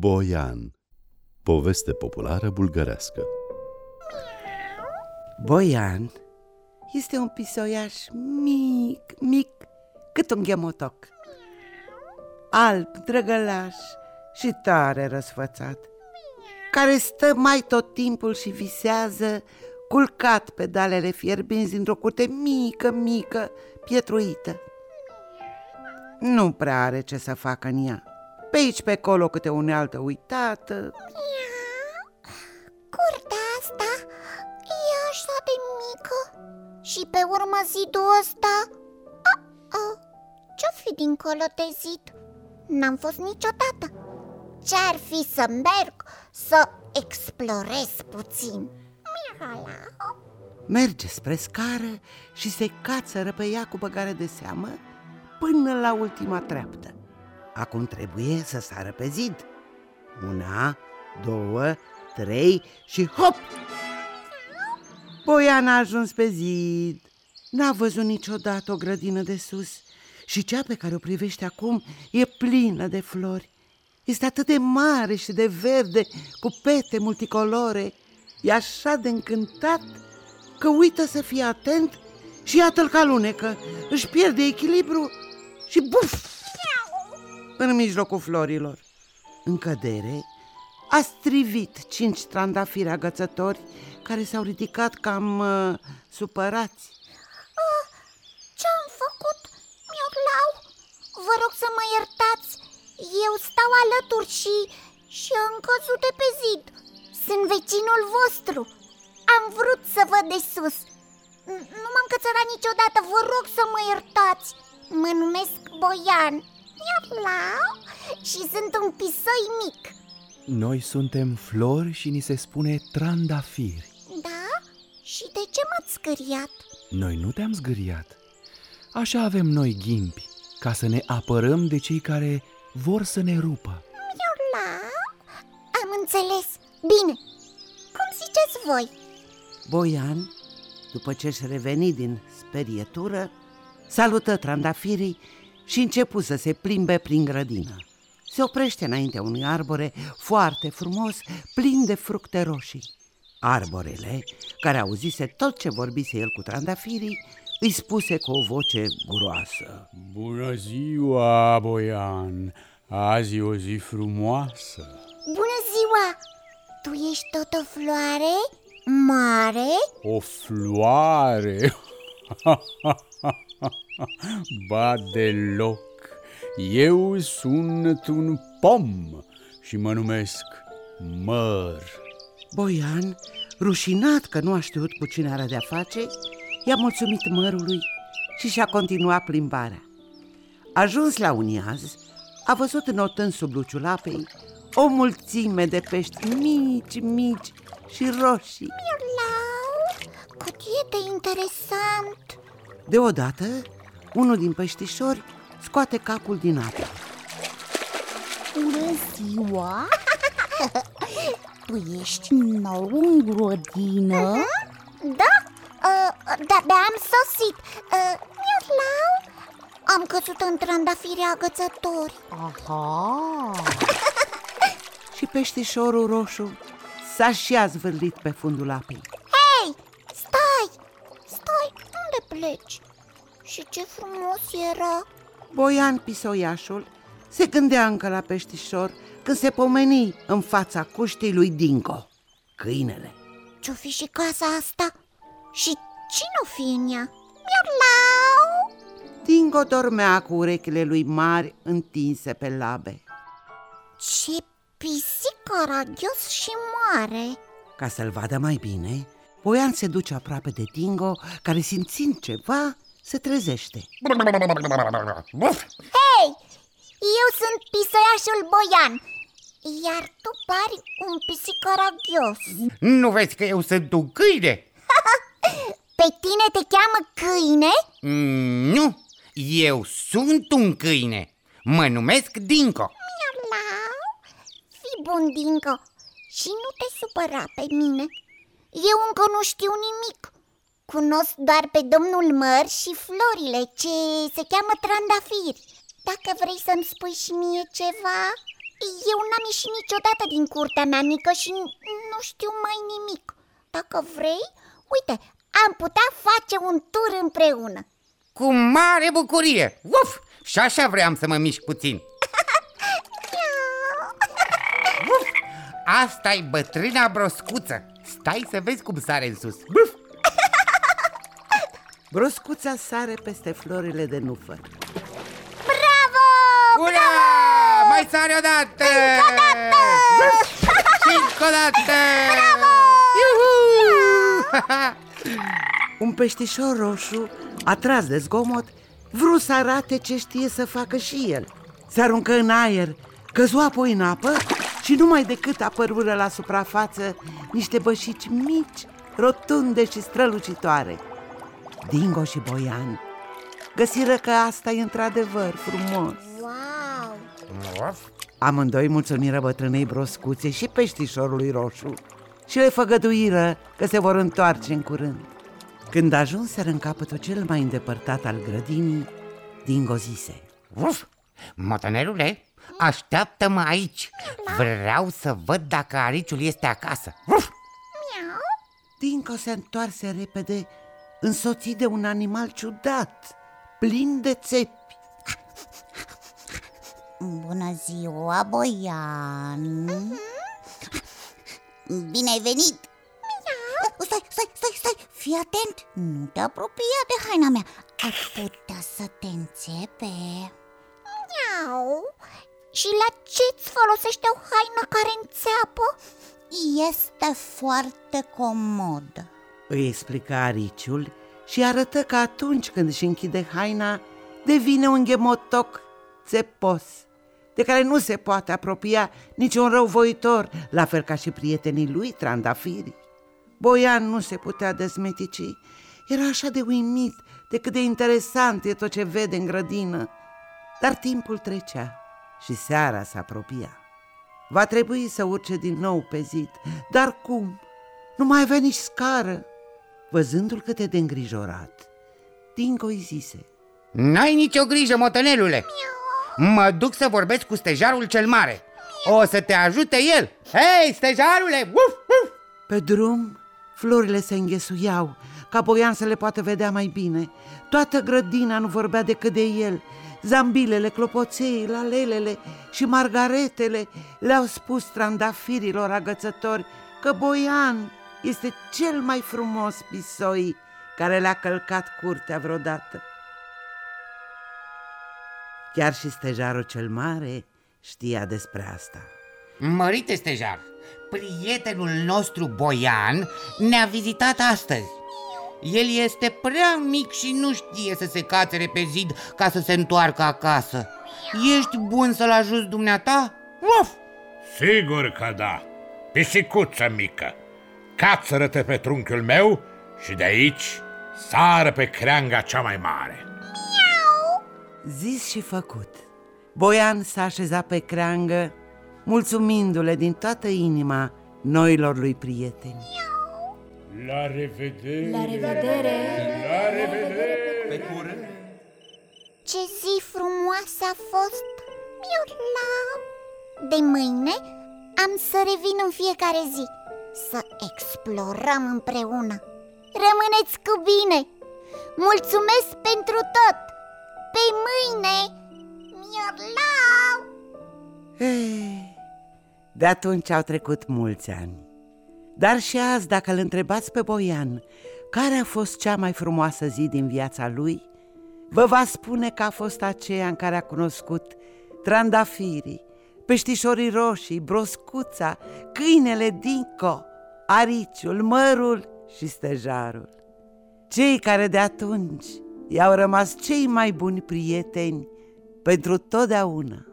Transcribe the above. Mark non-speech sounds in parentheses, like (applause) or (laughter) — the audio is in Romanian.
Boian. Poveste populară bulgărească. Boian este un pisoiaș mic, mic, cât un ghemotoc Alb, drăgălaș și tare răsfățat Care stă mai tot timpul și visează Culcat pe dalele fierbinți dintr-o curte mică, mică, pietruită. Nu prea are ce să facă în ea pe aici, pe acolo, câte o unealtă uitată. Curtea asta e așa de mică. Și pe urmă zidul ăsta Ce-o fi dincolo de zid? N-am fost niciodată. Ce-ar fi să merg să explorez puțin? Merge spre scară și se cațără pe ea cu băgare de seamă până la ultima treaptă Acum trebuie să sară pe zid. Una, două, trei și hop! Boian a ajuns pe zid. N-a văzut niciodată o grădină de sus. Și cea pe care o privește acum e plină de flori. Este atât de mare și de verde, cu pete multicolore. E așa de încântat că uită să fie atent și iată-l ca lunecă Își pierde echilibru și buf! În mijlocul florilor. În cădere a strivit cinci trandafiri agățători care s-au ridicat cam uh, supărați. Oh, ce-am făcut, Mioclau? Vă rog să mă iertați, eu stau alături și, și am căzut de pe zid. Sunt vecinul vostru. Am vrut să văd de sus. Nu m-am cățărat niciodată, vă rog să mă iertați. Mă numesc Boian. Miau și sunt un pisoi mic. Noi suntem flori și ni se spune trandafiri. Da? Și de ce m-ați scăriat? Noi nu te-am zgâriat. Așa avem noi ghimpi Ca să ne apărăm de cei care vor să ne rupă. Miau Am înțeles. Bine, cum ziceți voi? Boian, după ce și reveni din sperietură, salută trandafirii și începu să se plimbe prin grădină. Se oprește înaintea unui arbore foarte frumos, plin de fructe roșii. Arborele, care auzise tot ce vorbise el cu trandafirii, îi spuse cu o voce groasă Bună ziua, Boian! Azi e o zi frumoasă Bună ziua! Tu ești tot o floare mare? O floare? (laughs) (laughs) ba deloc, eu sunt un pom și mă numesc Măr. Boian, rușinat că nu a știut cu cine are de-a face, i-a mulțumit mărului și și-a continuat plimbarea. Ajuns la un iaz, a văzut înotând sub luciul apei o mulțime de pești mici, mici și roșii. Miau, cât e de interesant! Deodată, unul din peștișori scoate capul din apă. Bună ziua! (laughs) tu ești nou în grădină? Uh-huh. Da, uh, de-abia am sosit uh, Miau, am căzut în trandafiri agățători Aha! (laughs) și peștișorul roșu s-a și a zvârlit pe fundul apei pleci? Și ce frumos era! Boian Pisoiașul se gândea încă la peștișor când se pomeni în fața cuștii lui Dingo, câinele. Ce-o fi și casa asta? Și cine o fi în ea? Miau! Dingo dormea cu urechile lui mari întinse pe labe. Ce pisic caragios și mare! Ca să-l vadă mai bine, Boian se duce aproape de Dingo, care simțind ceva, se trezește. Hei, eu sunt pisăiașul Boian Iar tu pari un pisic caragios Nu vezi că eu sunt un câine? (laughs) Pe tine te cheamă câine? Mm, nu, eu sunt un câine. Mă numesc Dinco Miau, fi bun Dinco Și nu te supăra pe mine Eu încă nu știu nimic. Cunosc doar pe domnul măr și florile ce se cheamă trandafiri Dacă vrei să-mi spui și mie ceva Eu n-am ieșit niciodată din curtea mea mică și nu știu mai nimic. Dacă vrei, uite, am putea face un tur împreună. Cu mare bucurie! Uf! Și așa vreau să mă mișc puțin. (laughs) Uf! asta e bătrâna broscuță Stai să vezi cum sare în sus Uf! (laughs) Broscuța sare peste florile de nufăr Bravo! Ura! Mai sare odată! Încă o dată! (laughs) Și încă o dată! (laughs) Un peștișor roșu, atras de zgomot, vrut să arate ce știe să facă și el. Se aruncă în aer, căzu apoi în apă și numai decât apărură la suprafață niște bășici mici, rotunde și strălucitoare. Dingo și Boian găsiră că asta e într-adevăr frumos. Wow! Uf! Amândoi mulțumiră bătrânei broscuțe și peștișorului roșu și le făgăduiră că se vor întoarce în curând. Când ajunseră în capătul cel mai îndepărtat al grădinii, Dingo zise Uf! Motanelule, așteaptă-mă aici. Vreau să văd dacă ariciul este acasă. Uf! Dingo se întoarse repede, însoțit de un animal ciudat, plin de țepi. Bună ziua, Boian Bine ai venit! Stai, stai, stai, stai, fii atent! Nu te apropia de haina mea. Ar putea să te înțepe. Miau Și la ce-ți folosește o haină care înțeapă? Este foarte comod Îi explica ariciul și arătă că atunci când își închide haina, devine un ghemotoc țepos, de care nu se poate apropia niciun răuvoitor, la fel ca și prietenii lui trandafirii. Boian nu se putea dezmetici, era așa de uimit de cât de interesant e tot ce vede în grădină. Dar timpul trecea și seara se apropia. Va trebui să urce din nou pe zid, dar cum? Nu mai avea nici scară. Văzându-l cât de îngrijorat, Dingo îi zise N-ai nicio grijă, motanelule Mă duc să vorbesc cu stejarul cel mare O să te ajute el Hei, stejarule! Uf, uf! Pe drum, florile se înghesuiau, ca Boian să le poată vedea mai bine. Toată grădina nu vorbea decât de el. Zambilele, clopoței, lalelele și margaretele le-au spus trandafirilor agățători că Boian este cel mai frumos pisoi care le-a călcat curtea vreodată. Chiar și stejarul cel mare știa despre asta. Mărite stejar Prietenul nostru Boian ne-a vizitat astăzi El este prea mic și nu știe să se cațere pe zid ca să se întoarcă acasă Ești bun să-l ajuți dumneata? Uf! Sigur că da, pisicuță mică Cațără-te pe trunchiul meu și de aici sară pe creanga cea mai mare Zis și făcut. Boian s-a așezat pe creangă, mulțumindu-le din toată inima noilor lui prieteni. La revedere! La revedere! La revedere! Ce zi frumoasă a fost! Miulau! De mâine am să revin în fiecare zi Să explorăm împreună Rămâneți cu bine! Mulțumesc pentru tot! Pe mâine! Miulau! Ei, de atunci au trecut mulți ani. Dar și azi, dacă îl întrebați pe Boian care a fost cea mai frumoasă zi din viața lui, vă va spune că a fost aceea în care a cunoscut trandafirii, peștișorii roșii, broscuța, câinele Dinco, ariciul, mărul și stejarul. Cei care de atunci i-au rămas cei mai buni prieteni pentru totdeauna.